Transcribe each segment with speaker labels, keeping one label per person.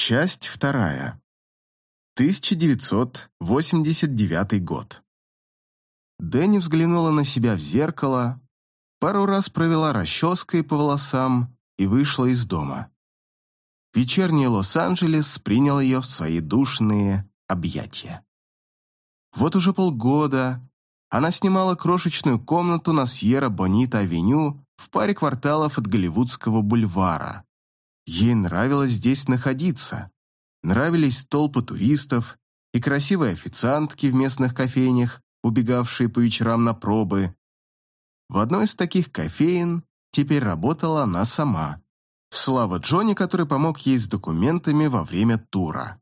Speaker 1: Часть вторая. 1989 год. Дэнни взглянула на себя в зеркало, пару раз провела расческой по волосам и вышла из дома. Вечерний Лос-Анджелес принял ее в свои душные объятия. Вот уже полгода она снимала крошечную комнату на Сьерра-Бонита-авеню в паре кварталов от Голливудского бульвара. Ей нравилось здесь находиться. Нравились толпы туристов и красивые официантки в местных кофейнях, убегавшие по вечерам на пробы. В одной из таких кофеин теперь работала она сама. Слава Джонни, который помог ей с документами во время тура.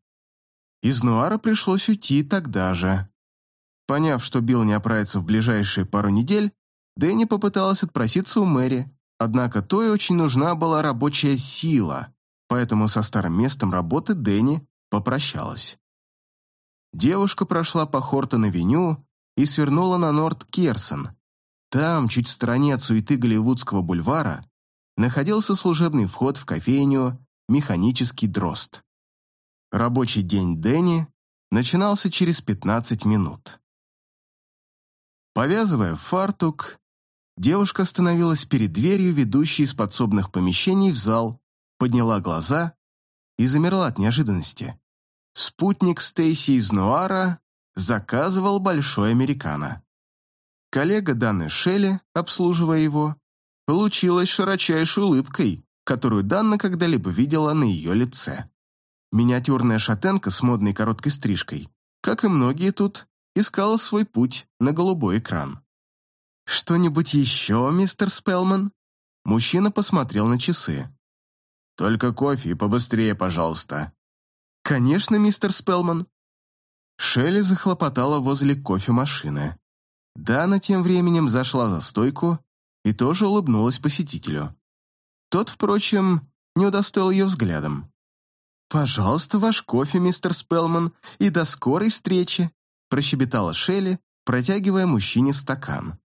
Speaker 1: Из Нуара пришлось уйти тогда же. Поняв, что Билл не оправится в ближайшие пару недель, Дэнни попыталась отпроситься у Мэри, однако той очень нужна была рабочая сила, поэтому со старым местом работы Дэнни попрощалась. Девушка прошла по Хортон-авеню и свернула на Норд-Керсон. Там, чуть в стороне от суеты Голливудского бульвара, находился служебный вход в кофейню «Механический дрозд». Рабочий день Дэнни начинался через 15 минут. Повязывая фартук, девушка остановилась перед дверью, ведущей из подсобных помещений в зал, подняла глаза и замерла от неожиданности. Спутник Стейси из Нуара заказывал большой американо. Коллега Даны Шелли, обслуживая его, получилась широчайшей улыбкой, которую Данна когда-либо видела на ее лице. Миниатюрная шатенка с модной короткой стрижкой, как и многие тут, искала свой путь на голубой экран. «Что-нибудь еще, мистер Спелман?» Мужчина посмотрел на часы. «Только кофе и побыстрее, пожалуйста». «Конечно, мистер Спелман». Шелли захлопотала возле кофемашины. Дана тем временем зашла за стойку и тоже улыбнулась посетителю. Тот, впрочем, не удостоил ее взглядом. «Пожалуйста, ваш кофе, мистер Спелман, и до скорой встречи!» прощебетала Шелли, протягивая мужчине стакан.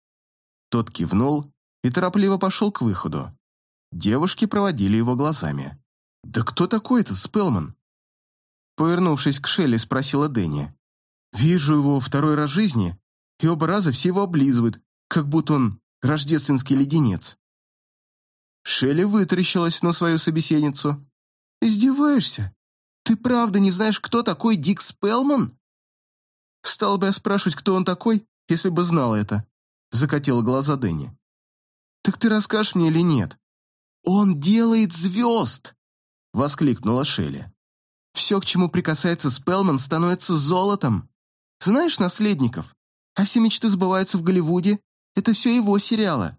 Speaker 1: Тот кивнул и торопливо пошел к выходу. Девушки проводили его глазами. «Да кто такой этот Спелман?» Повернувшись к Шелли, спросила Дэнни. «Вижу его второй раз в жизни, и оба раза все его облизывают, как будто он рождественский леденец». Шелли вытаращилась на свою собеседницу. «Издеваешься? Ты правда не знаешь, кто такой Дик Спелман?» Стал бы я спрашивать, кто он такой, если бы знал это. Закатила глаза Дэнни. Так ты расскажешь мне или нет? Он делает звезд! Воскликнула Шелли. Все, к чему прикасается Спелман, становится золотом. Знаешь наследников? А все мечты сбываются в Голливуде. Это все его сериалы.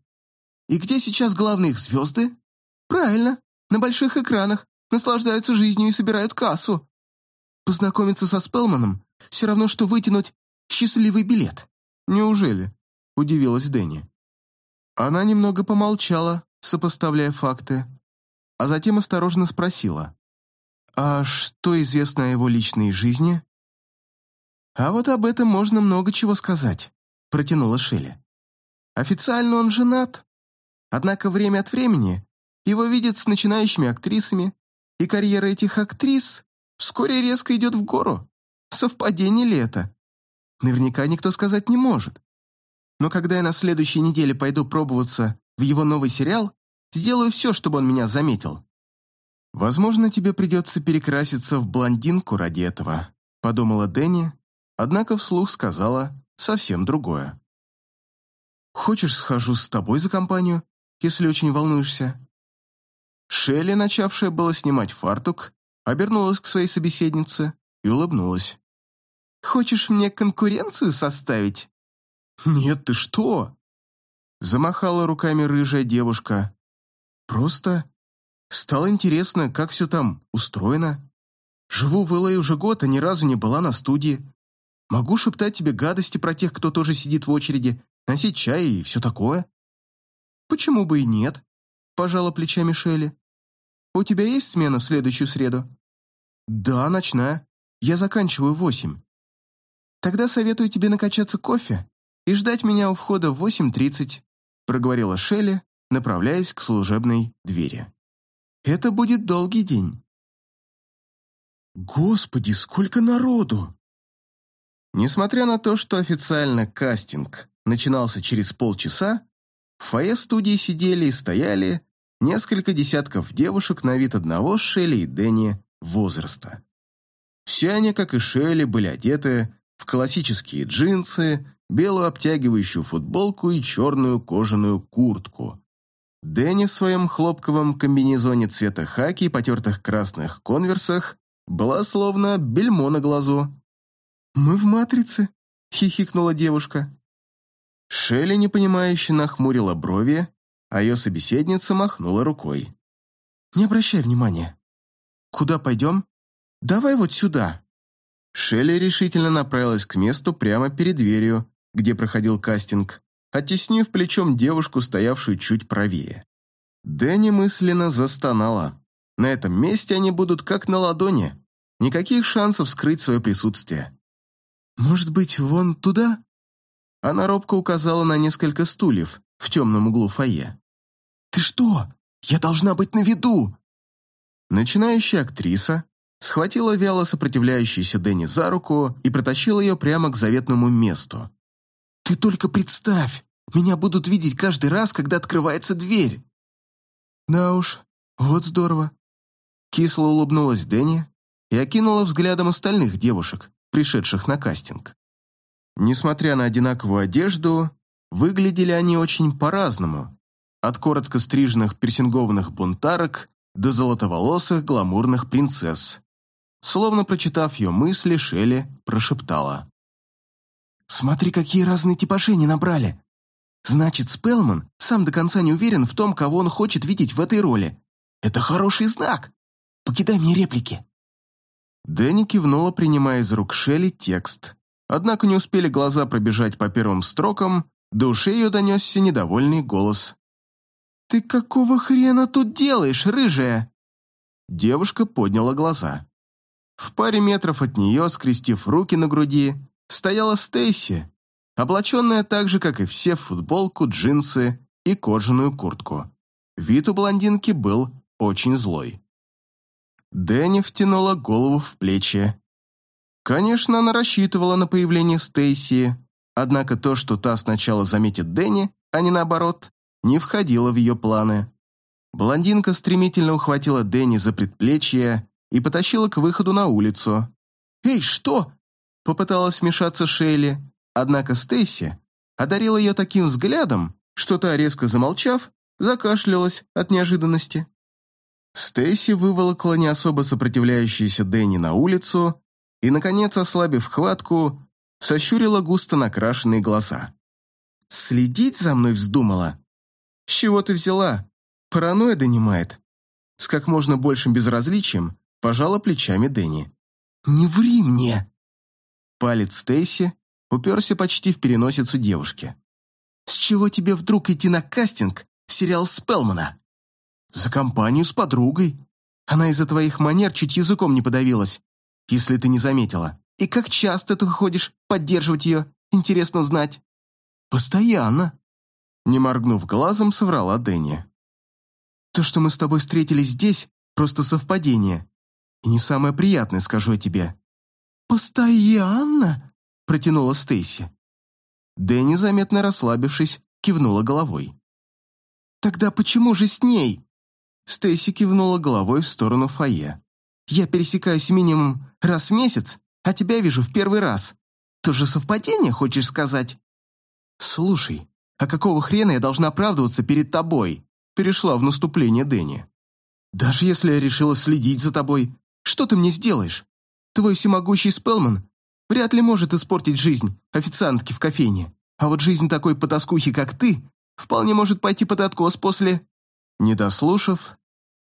Speaker 1: И где сейчас главные их звезды? Правильно, на больших экранах, наслаждаются жизнью и собирают кассу. Познакомиться со Спелманом все равно, что вытянуть счастливый билет. Неужели? Удивилась Дэнни. Она немного помолчала, сопоставляя факты, а затем осторожно спросила. «А что известно о его личной жизни?» «А вот об этом можно много чего сказать», — протянула Шелли. «Официально он женат, однако время от времени его видят с начинающими актрисами, и карьера этих актрис вскоре резко идет в гору. Совпадение ли это? Наверняка никто сказать не может. Но когда я на следующей неделе пойду пробоваться в его новый сериал, сделаю все, чтобы он меня заметил. Возможно, тебе придется перекраситься в блондинку ради этого, подумала Дэнни, однако вслух сказала совсем другое. Хочешь, схожу с тобой за компанию, если очень волнуешься? Шелли, начавшая было снимать фартук, обернулась к своей собеседнице и улыбнулась. Хочешь мне конкуренцию составить?» «Нет, ты что?» Замахала руками рыжая девушка. «Просто стало интересно, как все там устроено. Живу в Л.А. уже год, а ни разу не была на студии. Могу шептать тебе гадости про тех, кто тоже сидит в очереди, носить чай и все такое». «Почему бы и нет?» – пожала плечами Шелли. «У тебя есть смена в следующую среду?» «Да, ночная. Я заканчиваю в восемь. Тогда советую тебе накачаться кофе и ждать меня у входа в 8.30», проговорила Шелли, направляясь к служебной двери. «Это будет долгий день». Господи, сколько народу! Несмотря на то, что официально кастинг начинался через полчаса, в фойе студии сидели и стояли несколько десятков девушек на вид одного Шелли и Дэнни возраста. Все они, как и Шелли, были одеты в классические джинсы, белую обтягивающую футболку и черную кожаную куртку. Дэнни в своем хлопковом комбинезоне цвета хаки и потертых красных конверсах была словно бельмо на глазу. «Мы в «Матрице», — хихикнула девушка. Шелли, непонимающе, нахмурила брови, а ее собеседница махнула рукой. «Не обращай внимания. Куда пойдем? Давай вот сюда». Шелли решительно направилась к месту прямо перед дверью, где проходил кастинг, оттеснив плечом девушку, стоявшую чуть правее. Дэнни мысленно застонала. На этом месте они будут как на ладони. Никаких шансов скрыть свое присутствие. «Может быть, вон туда?» Она робко указала на несколько стульев в темном углу фойе. «Ты что? Я должна быть на виду!» Начинающая актриса схватила вяло сопротивляющуюся Дэнни за руку и протащила ее прямо к заветному месту. «Ты только представь! Меня будут видеть каждый раз, когда открывается дверь!» «Да уж, вот здорово!» Кисло улыбнулась Дэнни и окинула взглядом остальных девушек, пришедших на кастинг. Несмотря на одинаковую одежду, выглядели они очень по-разному, от коротко стриженных персингованных бунтарок до золотоволосых гламурных принцесс. Словно прочитав ее мысли, Шелли прошептала. «Смотри, какие разные типажи они набрали. Значит, Спелман сам до конца не уверен в том, кого он хочет видеть в этой роли. Это хороший знак. Покидай мне реплики». Дэнни кивнула, принимая из рук Шелли текст. Однако не успели глаза пробежать по первым строкам, до ушей ее донесся недовольный голос. «Ты какого хрена тут делаешь, рыжая?» Девушка подняла глаза. В паре метров от нее, скрестив руки на груди, стояла Стейси, облаченная так же, как и все, в футболку, джинсы и кожаную куртку. Вид у блондинки был очень злой. Дэнни втянула голову в плечи. Конечно, она рассчитывала на появление Стейси, однако то, что та сначала заметит Дэнни, а не наоборот, не входило в ее планы. Блондинка стремительно ухватила Дэнни за предплечье и потащила к выходу на улицу. «Эй, что?» – попыталась вмешаться Шейли, однако Стейси одарила ее таким взглядом, что та, резко замолчав, закашлялась от неожиданности. Стейси выволокла не особо сопротивляющуюся Дэнни на улицу и, наконец, ослабив хватку, сощурила густо накрашенные глаза. «Следить за мной вздумала? С чего ты взяла? Паранойя донимает». С как можно большим безразличием пожала плечами Дэнни. «Не ври мне!» Палец Стейси уперся почти в переносицу девушки. «С чего тебе вдруг идти на кастинг в сериал Спелмана?» «За компанию с подругой. Она из-за твоих манер чуть языком не подавилась, если ты не заметила. И как часто ты ходишь поддерживать ее, интересно знать?» «Постоянно», — не моргнув глазом, соврала Дэнни. «То, что мы с тобой встретились здесь, просто совпадение. И не самое приятное, скажу я тебе». «Постоянно?» — протянула Стейси. Дэнни, заметно расслабившись, кивнула головой. «Тогда почему же с ней?» Стейси кивнула головой в сторону фойе. «Я пересекаюсь минимум раз в месяц, а тебя вижу в первый раз. Тоже совпадение, хочешь сказать?» «Слушай, а какого хрена я должна оправдываться перед тобой?» Перешла в наступление Дэнни. «Даже если я решила следить за тобой, что ты мне сделаешь? Твой всемогущий Спелман вряд ли может испортить жизнь официантки в кофейне, а вот жизнь такой потаскухи, как ты, вполне может пойти под откос после...» Не дослушав,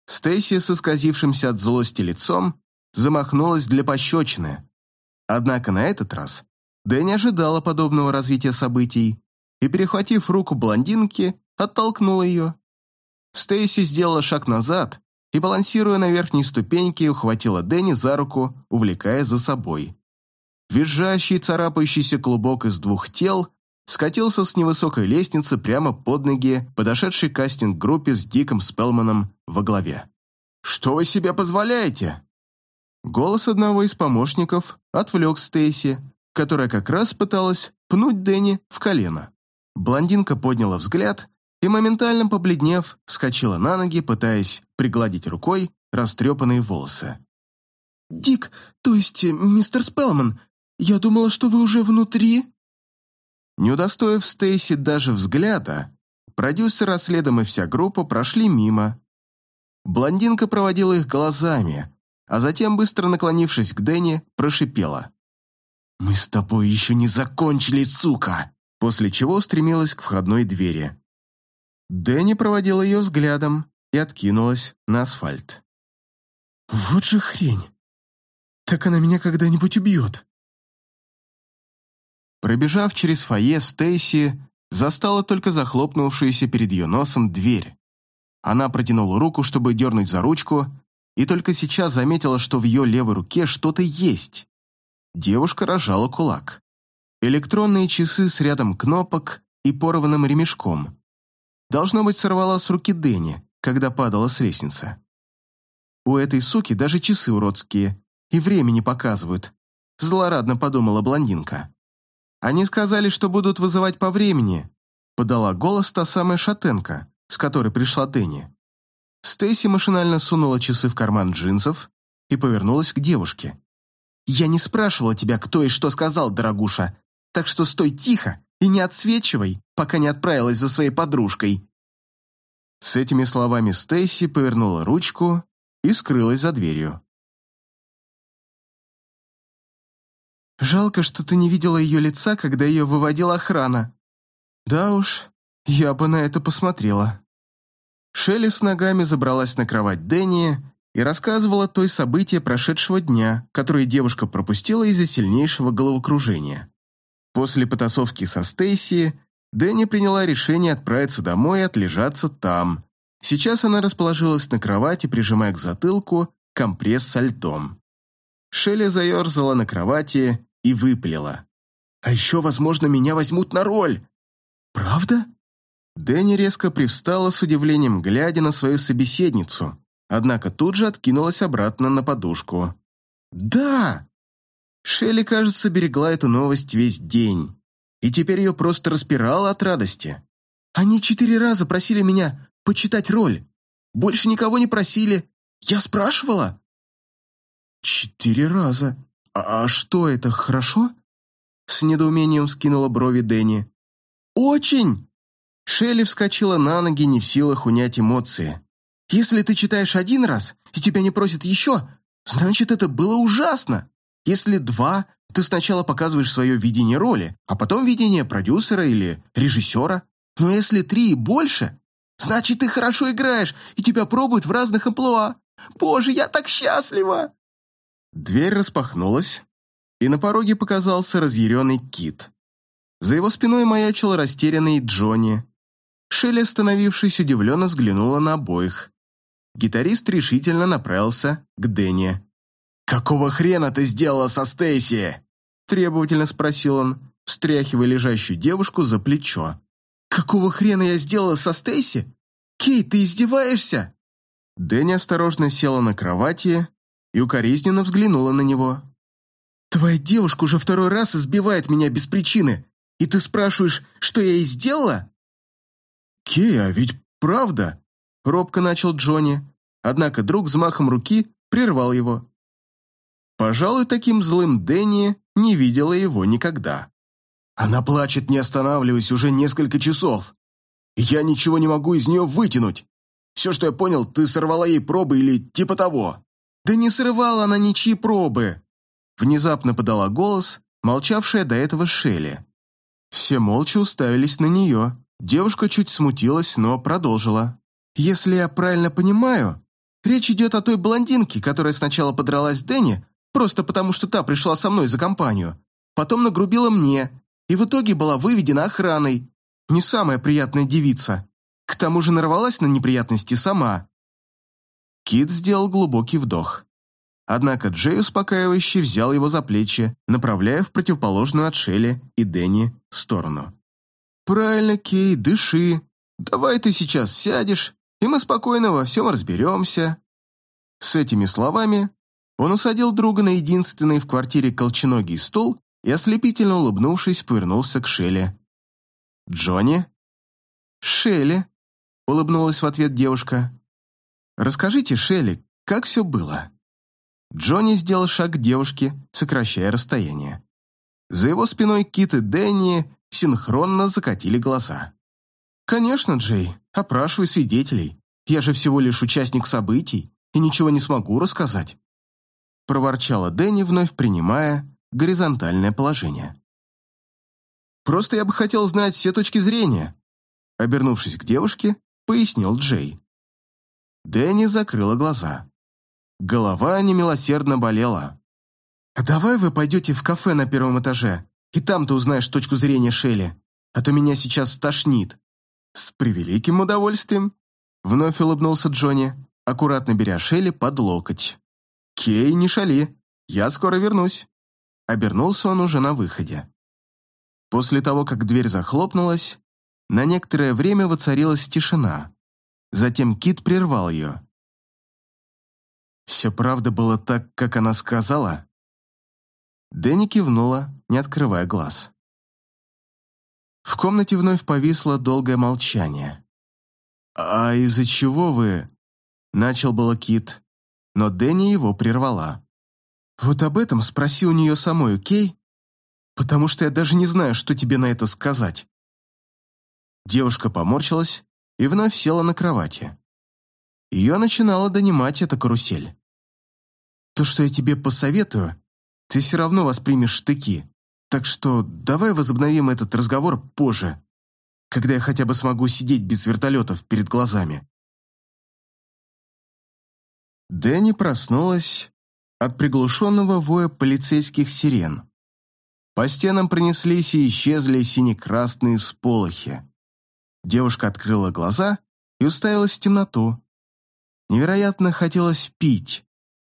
Speaker 1: Стейси с исказившимся от злости лицом замахнулась для пощечины. Однако на этот раз Дэнни ожидала подобного развития событий и, перехватив руку блондинки, оттолкнула ее. Стейси сделала шаг назад и, балансируя на верхней ступеньке, ухватила Дэнни за руку, увлекая за собой. Визжащий, царапающийся клубок из двух тел скатился с невысокой лестницы прямо под ноги подошедшей кастинг-группе с Диком Спелманом во главе. «Что вы себе позволяете?» Голос одного из помощников отвлек Стейси, которая как раз пыталась пнуть Дэнни в колено. Блондинка подняла взгляд и, моментально побледнев, вскочила на ноги, пытаясь пригладить рукой растрепанные волосы.
Speaker 2: «Дик, то есть э, мистер Спелман, я думала, что вы уже внутри?»
Speaker 1: Не удостоив Стейси даже взгляда, продюсер, а следом и вся группа прошли мимо. Блондинка проводила их глазами, а затем, быстро наклонившись к Дэнни, прошипела. «Мы с тобой еще не закончили, сука!» После чего стремилась к входной двери. Дэнни проводила ее взглядом и откинулась на асфальт.
Speaker 2: «Вот же хрень! Так она меня когда-нибудь убьет!»
Speaker 1: Пробежав через фойе, Стейси застала только захлопнувшуюся перед ее носом дверь. Она протянула руку, чтобы дернуть за ручку, и только сейчас заметила, что в ее левой руке что-то есть. Девушка рожала кулак. Электронные часы с рядом кнопок и порванным ремешком. Должно быть, сорвала с руки Дэнни, когда падала с лестницы. У этой суки даже часы уродские, и времени показывают, злорадно подумала блондинка. Они сказали, что будут вызывать по времени, подала голос та самая шатенка, с которой пришла Дэнни. Стейси машинально сунула часы в карман джинсов и повернулась к девушке. «Я не спрашивала тебя, кто и что сказал, дорогуша, так что стой тихо и не отсвечивай, пока не отправилась за своей подружкой». С этими словами Стейси повернула ручку и скрылась за дверью.
Speaker 2: «Жалко, что ты не видела ее лица, когда ее выводила охрана».
Speaker 1: «Да уж, я бы на это посмотрела». Шелли с ногами забралась на кровать Дэнни и рассказывала той события прошедшего дня, которые девушка пропустила из-за сильнейшего головокружения. После потасовки со Стейси Дэнни приняла решение отправиться домой и отлежаться там. Сейчас она расположилась на кровати, прижимая к затылку компресс со льдом. Шелли заерзала на кровати и выпалила. «А еще, возможно, меня возьмут на роль!» «Правда?» Дэнни резко привстала с удивлением, глядя на свою собеседницу, однако тут же откинулась обратно на подушку. «Да!» Шелли, кажется, берегла эту новость весь день, и теперь ее просто распирало от радости. «Они четыре раза просили меня почитать роль. Больше никого не просили. Я спрашивала?» «Четыре раза? А, а что это, хорошо?» С недоумением скинула брови Дэнни. «Очень!» Шелли вскочила на ноги, не в силах унять эмоции. «Если ты читаешь один раз, и тебя не просят еще, значит, это было ужасно. Если два, ты сначала показываешь свое видение роли, а потом видение продюсера или режиссера. Но если три и больше, значит, ты хорошо играешь, и тебя пробуют в разных амплуа. Боже, я так счастлива!» Дверь распахнулась, и на пороге показался разъяренный кит. За его спиной маячил растерянный Джонни, Шелли, остановившись, удивленно взглянула на обоих. Гитарист решительно направился к Дэнни. «Какого хрена ты сделала со Стейси?» требовательно спросил он, встряхивая лежащую девушку за плечо. «Какого хрена я сделала со Стейси? Кейт, ты издеваешься?» Дэнни осторожно села на кровати и укоризненно взглянула на него. «Твоя девушка уже второй раз избивает меня без причины, и ты спрашиваешь, что я ей сделала?» «Кей, а ведь правда?» — робко начал Джонни, однако друг взмахом руки прервал его. Пожалуй, таким злым Дэнни не видела его никогда. «Она плачет, не останавливаясь, уже несколько часов. Я ничего не могу из нее вытянуть. Все, что я понял, ты сорвала ей пробы или типа того». «Да не срывала она ничьи пробы!» Внезапно подала голос, молчавшая до этого Шелли. Все молча уставились на нее. Девушка чуть смутилась, но продолжила. «Если я правильно понимаю, речь идет о той блондинке, которая сначала подралась с Дэнни, просто потому что та пришла со мной за компанию, потом нагрубила мне, и в итоге была выведена охраной. Не самая приятная девица. К тому же нарвалась на неприятности сама». Кит сделал глубокий вдох. Однако Джей успокаивающе взял его за плечи, направляя в противоположную от Шелли и Дэнни сторону. «Правильно, Кей, дыши. Давай ты сейчас сядешь, и мы спокойно во всем разберемся». С этими словами Он усадил друга на единственный в квартире колченогий стул и, ослепительно улыбнувшись, повернулся к Шелли. «Джонни?» «Шелли», — улыбнулась в ответ девушка. «Расскажите, Шелли, как все было?» Джонни сделал шаг к девушке, сокращая расстояние. За его спиной Кит и Дэнни синхронно закатили глаза. «Конечно, Джей, опрашивай свидетелей. Я же всего лишь участник событий и ничего не смогу рассказать», проворчала Дэнни, вновь принимая горизонтальное положение. «Просто я бы хотел знать все точки зрения», обернувшись к девушке, пояснил Джей. Дэнни закрыла глаза. Голова немилосердно болела. «А давай вы пойдете в кафе на первом этаже, и там ты узнаешь точку зрения Шелли, а то меня сейчас стошнит». «С превеликим удовольствием», — вновь улыбнулся Джонни, аккуратно беря Шелли под локоть. «Кей, не шали, я скоро вернусь». Обернулся он уже на выходе. После того, как дверь захлопнулась, на некоторое время воцарилась тишина. Затем Кит прервал ее. «Все правда было так, как она сказала?» Дэнни кивнула, не открывая глаз. В комнате вновь повисло долгое молчание. «А из-за чего вы...» — начал было Кит, но Дэнни его прервала. «Вот об этом спроси у нее самой, окей? Потому что я даже не знаю, что тебе на это сказать». Девушка поморщилась и вновь села на кровати. Ее начинала донимать эта карусель. «То, что я тебе посоветую, ты все равно воспримешь штыки, так что давай возобновим этот разговор позже, когда я хотя бы смогу сидеть без вертолетов перед глазами». Дэнни проснулась от приглушенного воя полицейских сирен. По стенам пронеслись и исчезли сине-красные всполохи. Девушка открыла глаза и уставилась в темноту. Невероятно хотелось пить.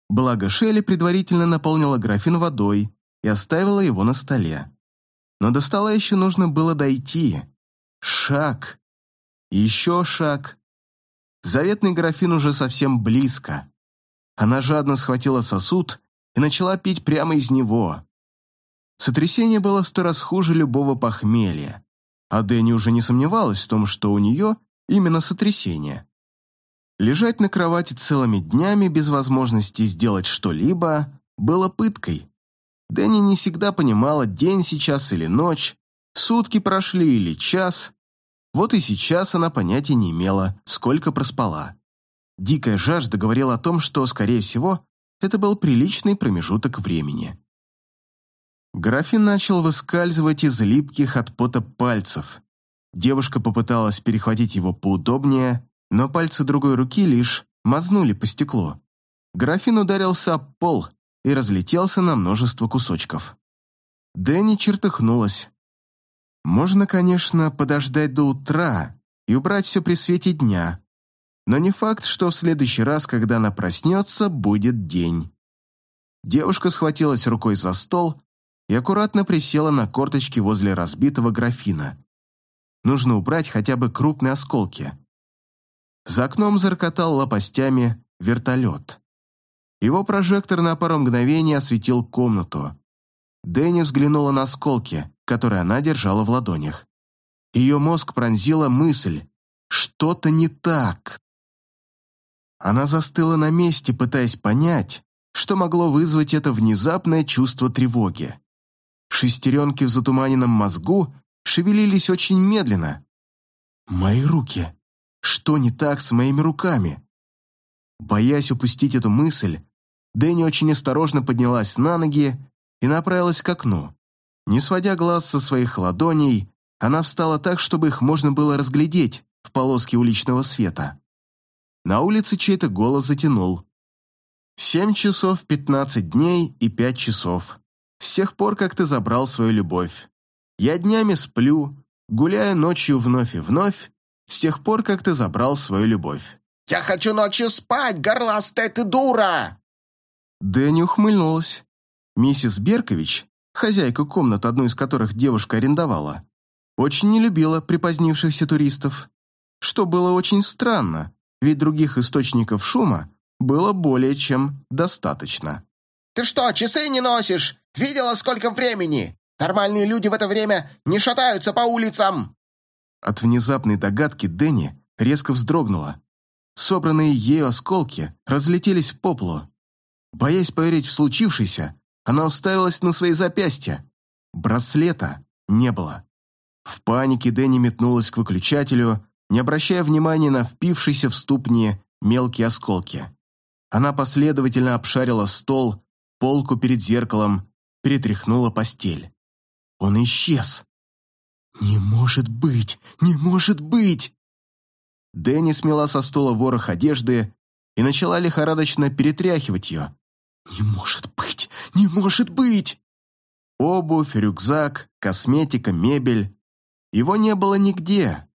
Speaker 1: Благо Шелли предварительно наполнила графин водой и оставила его на столе. Но до стола еще нужно было дойти. Шаг. Еще шаг. Заветный графин уже совсем близко. Она жадно схватила сосуд и начала пить прямо из него. Сотрясение было в сто раз хуже любого похмелья, а Дэнни уже не сомневалась в том, что у нее именно сотрясение. Лежать на кровати целыми днями без возможности сделать что-либо было пыткой. Дэнни не всегда понимала, день сейчас или ночь, сутки прошли или час. Вот и сейчас она понятия не имела, сколько проспала. Дикая жажда говорила о том, что, скорее всего, это был приличный промежуток времени. Графин начал выскальзывать из липких от пота пальцев. Девушка попыталась перехватить его поудобнее, но пальцы другой руки лишь мазнули по стеклу. Графин ударился об пол и разлетелся на множество кусочков. Дэнни чертыхнулась. Можно, конечно, подождать до утра и убрать все при свете дня, но не факт, что в следующий раз, когда она проснется, будет день. Девушка схватилась рукой за стол и аккуратно присела на корточки возле разбитого графина. Нужно убрать хотя бы крупные осколки. За окном зарокотал лопастями вертолет. Его прожектор на пару мгновений осветил комнату. Дэнни взглянула на осколки, которые она держала в ладонях. Ее мозг пронзила мысль «что-то не так». Она застыла на месте, пытаясь понять, что могло вызвать это внезапное чувство тревоги. Шестеренки в затуманенном мозгу шевелились очень медленно. «Мои руки!» Что не так с моими руками? Боясь упустить эту мысль, Дэнни очень осторожно поднялась на ноги и направилась к окну. Не сводя глаз со своих ладоней, она встала так, чтобы их можно было разглядеть в полоске уличного света. На улице чей-то голос затянул. «Семь часов пятнадцать дней и пять часов. С тех пор, как ты забрал свою любовь. Я днями сплю, гуляя ночью вновь и вновь, с тех пор, как ты забрал свою любовь.
Speaker 3: «Я хочу ночью спать, горластая ты дура!»
Speaker 1: Дэнни ухмыльнулась. Миссис Беркович, хозяйка комнат, одну из которых девушка арендовала, очень не любила припозднившихся туристов, что было очень странно, ведь других источников шума было более чем достаточно.
Speaker 3: Ты что, часы не носишь? Видела, сколько времени? Нормальные люди в это время не шатаются по улицам!»
Speaker 1: От внезапной догадки Дэнни резко вздрогнула. Собранные ею осколки разлетелись по полу. Боясь поверить в случившееся, она уставилась на свои запястья. Браслета не было. В панике Дэнни метнулась к выключателю, не обращая внимания на впившиеся в ступни мелкие осколки. Она последовательно обшарила стол, полку перед зеркалом, перетряхнула постель. Он исчез. «Не может быть! Не может быть!» Дэнни смела со стола ворох одежды и начала лихорадочно перетряхивать ее. «Не может быть! Не может быть!» Обувь, рюкзак, косметика, мебель. Его не было нигде.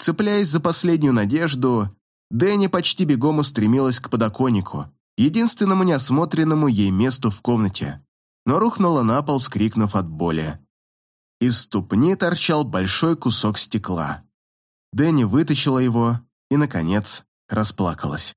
Speaker 1: Цепляясь за последнюю надежду, Дэнни почти бегом устремилась к подоконнику, единственному неосмотренному ей месту в комнате, но рухнула на пол, скрикнув от боли. Из ступни торчал большой кусок стекла. Дэнни вытащила его и, наконец, расплакалась.